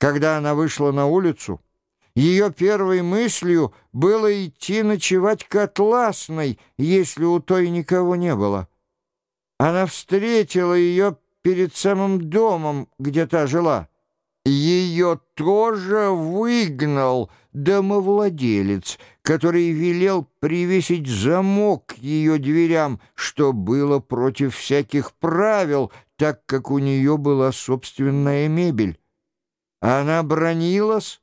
Когда она вышла на улицу, ее первой мыслью было идти ночевать к Атласной, если у той никого не было. Она встретила ее перед самым домом, где та жила. Ее тоже выгнал домовладелец, который велел привесить замок ее дверям, что было против всяких правил, так как у нее была собственная мебель. Она бронилась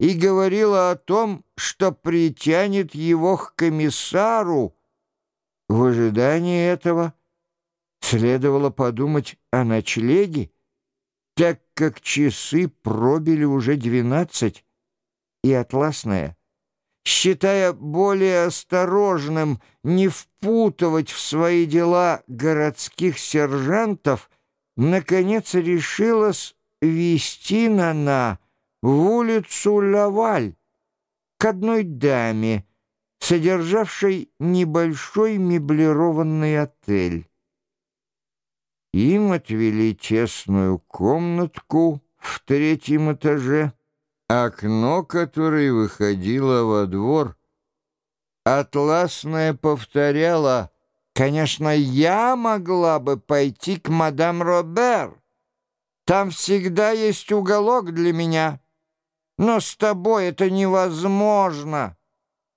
и говорила о том, что притянет его к комиссару. В ожидании этого следовало подумать о ночлеге, так как часы пробили уже двенадцать, и атласная, считая более осторожным не впутывать в свои дела городских сержантов, наконец решилась вести Нана в улицу Лаваль к одной даме, содержавшей небольшой меблированный отель. Им отвели тесную комнатку в третьем этаже, окно которой выходило во двор. Атласная повторяла, «Конечно, я могла бы пойти к мадам Робер. Там всегда есть уголок для меня. Но с тобой это невозможно».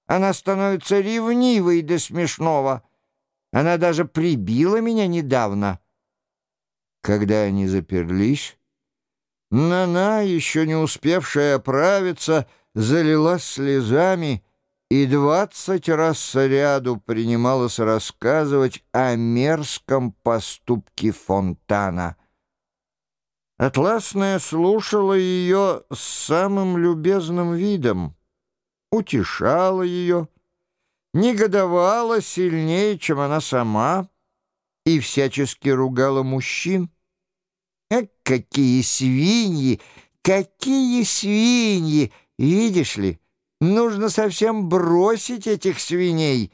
Она становится ревнивой до смешного. Она даже прибила меня недавно. Когда они заперлись, Нана, еще не успевшая оправиться, залилась слезами и двадцать раз сряду принималась рассказывать о мерзком поступке Фонтана. Атласная слушала ее с самым любезным видом, утешала ее, негодовала сильнее, чем она сама, и всячески ругала мужчин. А какие свиньи! Какие свиньи! Видишь ли, нужно совсем бросить этих свиней.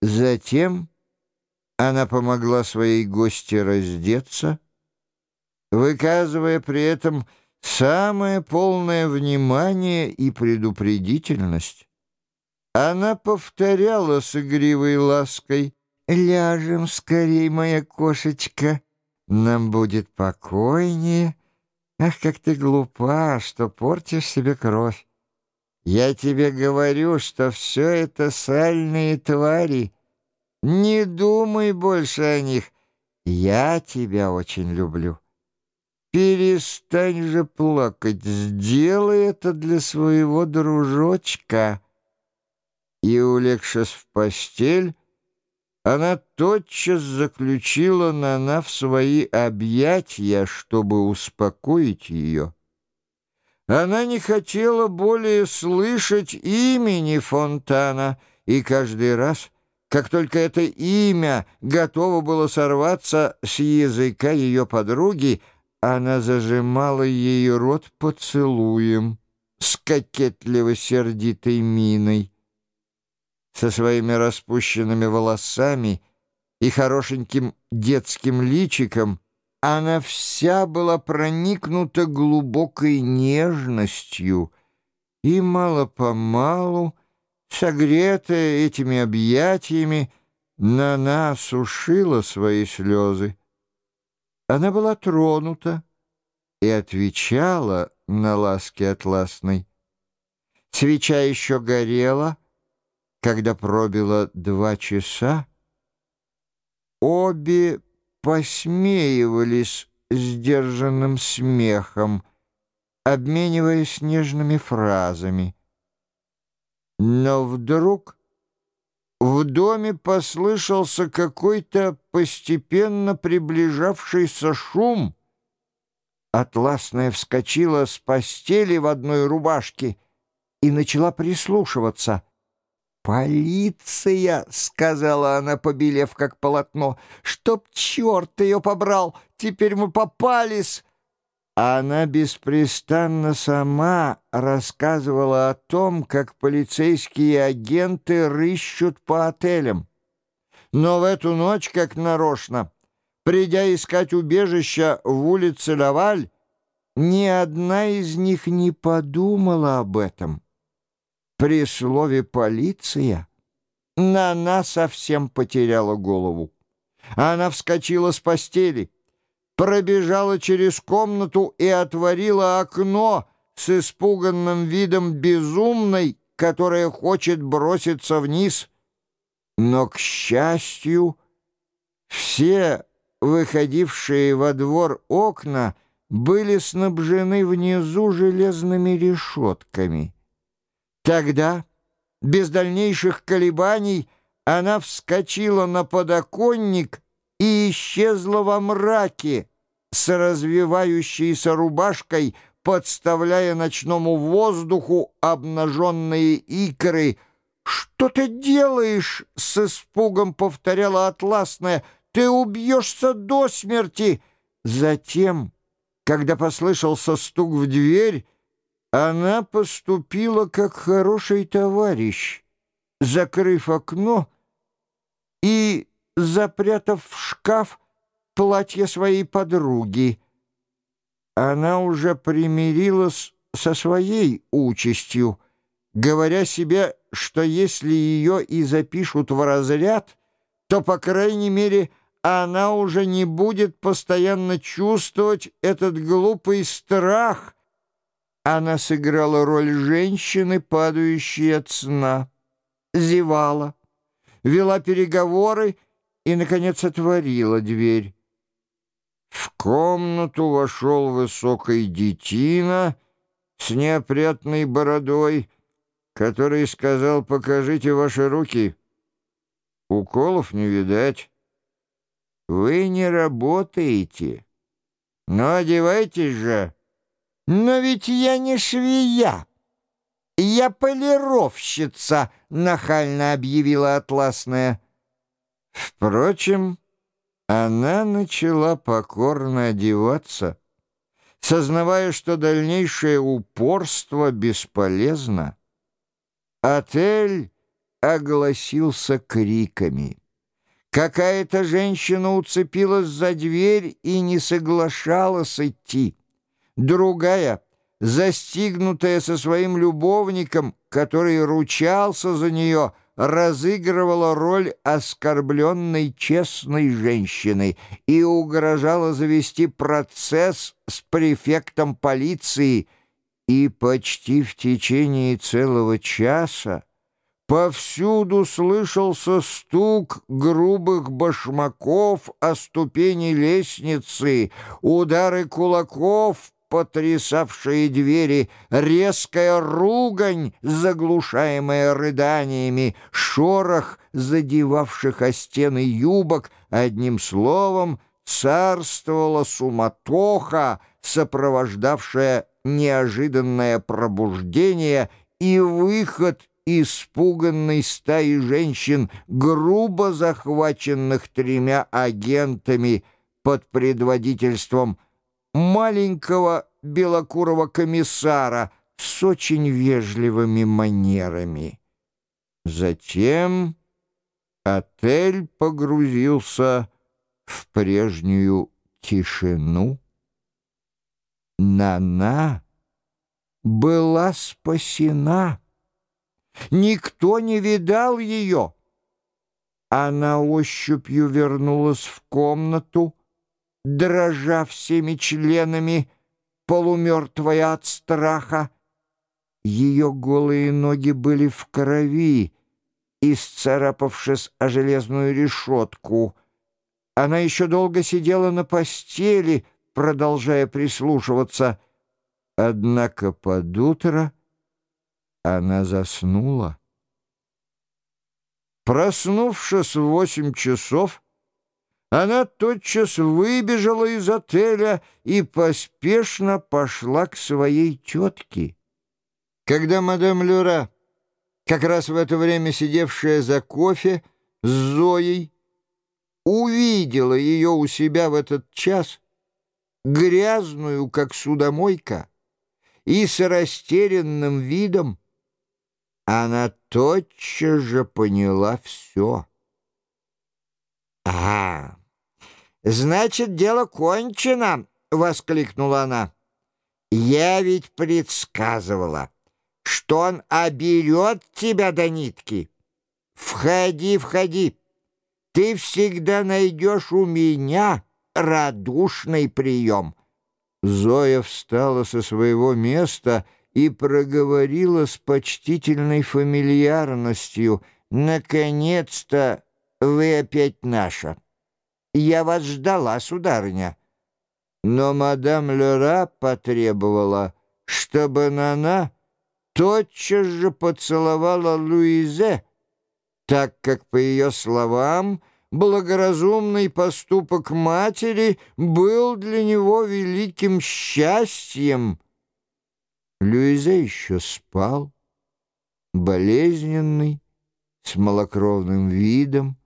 Затем она помогла своей гости раздеться, выказывая при этом самое полное внимание и предупредительность. Она повторяла с игривой лаской «Ляжем скорей, моя кошечка». Нам будет покойнее. Ах, как ты глупа, что портишь себе кровь. Я тебе говорю, что все это сальные твари. Не думай больше о них. Я тебя очень люблю. Перестань же плакать, сделай это для своего дружочка. И, улегшись в постель, она тотчас заключила Нана в свои объятия, чтобы успокоить ее. Она не хотела более слышать имени Фонтана, и каждый раз, как только это имя готово было сорваться с языка ее подруги, она зажимала ей рот поцелуем с кокетливо-сердитой миной со своими распущенными волосами и хорошеньким детским личиком, она вся была проникнута глубокой нежностью и мало-помалу, согретая этими объятиями, Нана осушила свои слезы. Она была тронута и отвечала на ласки атласной. Свеча еще горела — когда пробило два часа, обе посмеивались сдержанным смехом, обмениваясь нежными фразами. Но вдруг в доме послышался какой-то постепенно приближавшийся шум. Атласная вскочила с постели в одной рубашке и начала прислушиваться — «Полиция!» — сказала она, побелев как полотно. «Чтоб черт ее побрал! Теперь мы попались!» Она беспрестанно сама рассказывала о том, как полицейские агенты рыщут по отелям. Но в эту ночь, как нарочно, придя искать убежища в улице Лаваль, ни одна из них не подумала об этом. При слове «полиция» Нана совсем потеряла голову. Она вскочила с постели, пробежала через комнату и отворила окно с испуганным видом безумной, которая хочет броситься вниз. Но, к счастью, все выходившие во двор окна были снабжены внизу железными решетками. Тогда, без дальнейших колебаний, она вскочила на подоконник и исчезла во мраке с развивающейся рубашкой, подставляя ночному воздуху обнаженные икры. «Что ты делаешь?» — с испугом повторяла Атласная. «Ты убьешься до смерти!» Затем, когда послышался стук в дверь, она поступила как хороший товарищ, закрыв окно и запрятав в шкаф платье своей подруги. Она уже примирилась со своей участью, говоря себе, что если ее и запишут в разряд, то, по крайней мере, она уже не будет постоянно чувствовать этот глупый страх. Она сыграла роль женщины, падающей от сна, зевала, вела переговоры и, наконец, отворила дверь. В комнату вошел высокий детина с неопрятной бородой, который сказал «покажите ваши руки». Уколов не видать. Вы не работаете. Но одевайтесь же. Но ведь я не швея. Я полировщица, нахально объявила Атласная. Впрочем, она начала покорно одеваться, сознавая, что дальнейшее упорство бесполезно. Отель огласился криками. Какая-то женщина уцепилась за дверь и не соглашалась идти. Другая, застигнутая со своим любовником, который ручался за нее, — разыгрывала роль оскорбленной честной женщины и угрожала завести процесс с префектом полиции, и почти в течение целого часа повсюду слышался стук грубых башмаков о ступени лестницы, удары кулаков потрясавшие двери, резкая ругань, заглушаемая рыданиями, шорох, задевавших о стены юбок, одним словом, царствовала суматоха, сопровождавшая неожиданное пробуждение и выход испуганной стаи женщин, грубо захваченных тремя агентами под предводительством маленького белокурого комиссара с очень вежливыми манерами. Затем отель погрузился в прежнюю тишину. Нана была спасена. Никто не видал ее. Она ощупью вернулась в комнату, дрожа всеми членами, полумертвая от страха. Ее голые ноги были в крови, исцарапавшись о железную решетку. Она еще долго сидела на постели, продолжая прислушиваться. Однако под утро она заснула. Проснувшись в восемь часов, она тотчас выбежала из отеля и поспешно пошла к своей тетке. Когда мадам Люра, как раз в это время сидевшая за кофе с Зоей, увидела ее у себя в этот час, грязную, как судомойка, и с растерянным видом, она тотчас же поняла все. «А, «Значит, дело кончено!» — воскликнула она. Я ведь предсказывала, что он оберет тебя до нитки. Входи, входи. Ты всегда найдешь у меня радушный прием. Зоя встала со своего места и проговорила с почтительной фамильярностью. «Наконец-то вы опять наша. Я вас ждала, сударыня». Но мадам Лера потребовала, чтобы Нана тотчас же поцеловала Луизе, так как, по ее словам, благоразумный поступок матери был для него великим счастьем. Луизе еще спал, болезненный, с малокровным видом,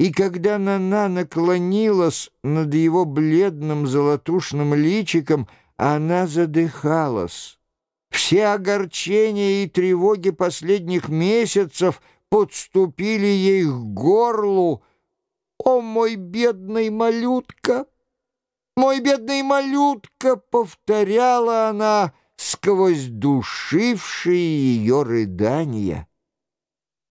и когда Нана наклонилась над его бледным золотушным личиком, она задыхалась. Все огорчения и тревоги последних месяцев подступили ей к горлу. «О, мой бедный малютка! Мой бедный малютка!» — повторяла она сквозь душившие ее рыдания.